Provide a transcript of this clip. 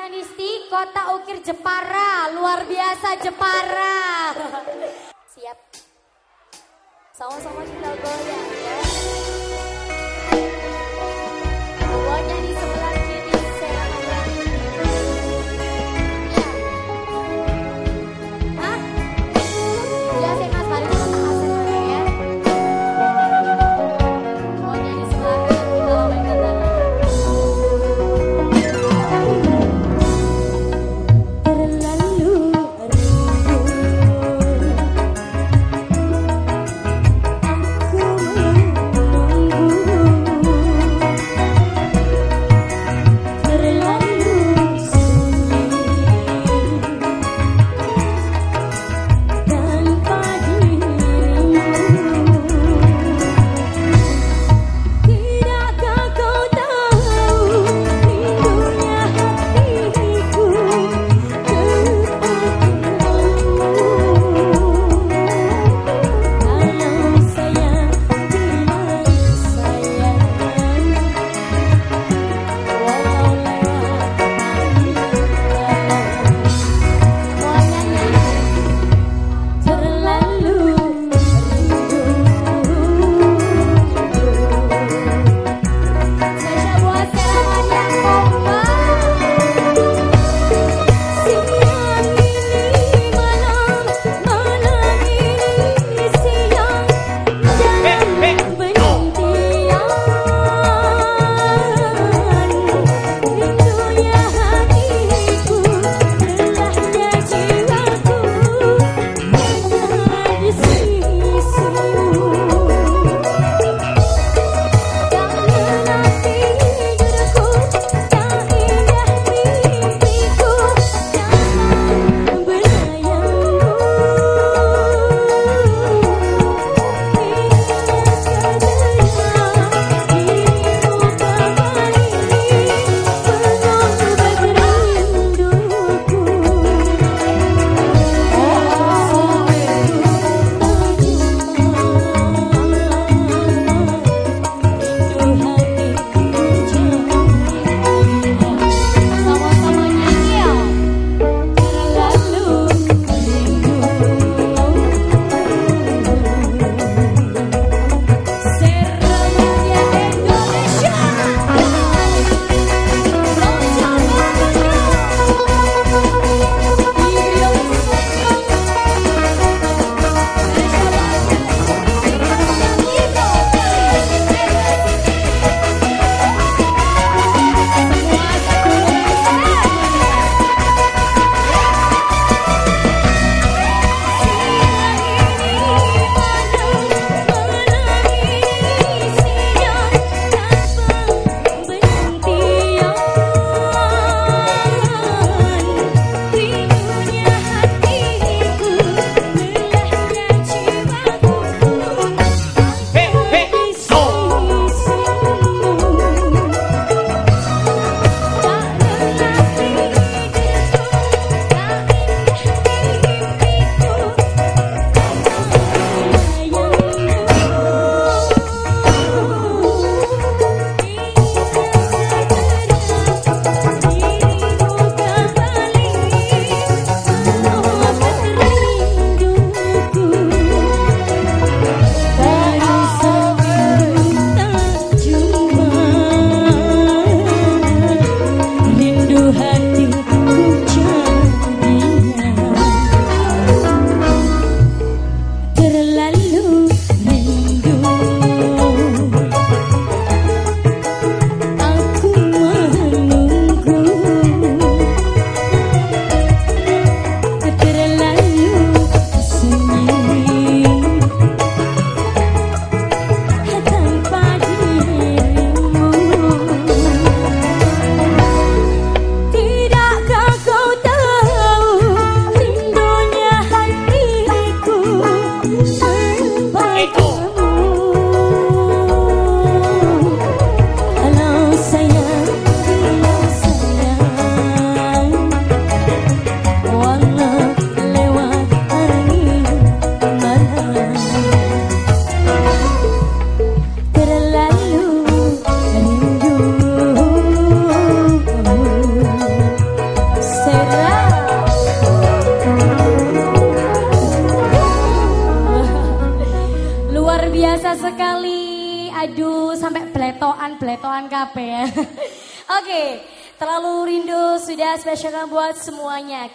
Pianisti Kota Ukir Jepara, luar biasa Jepara. Siap. Sama-sama kita goyang ya. Biasa sekali. Aduh, sampai beletoan-beletoan kape ya. Oke, terlalu rindu sudah spesial buat semuanya.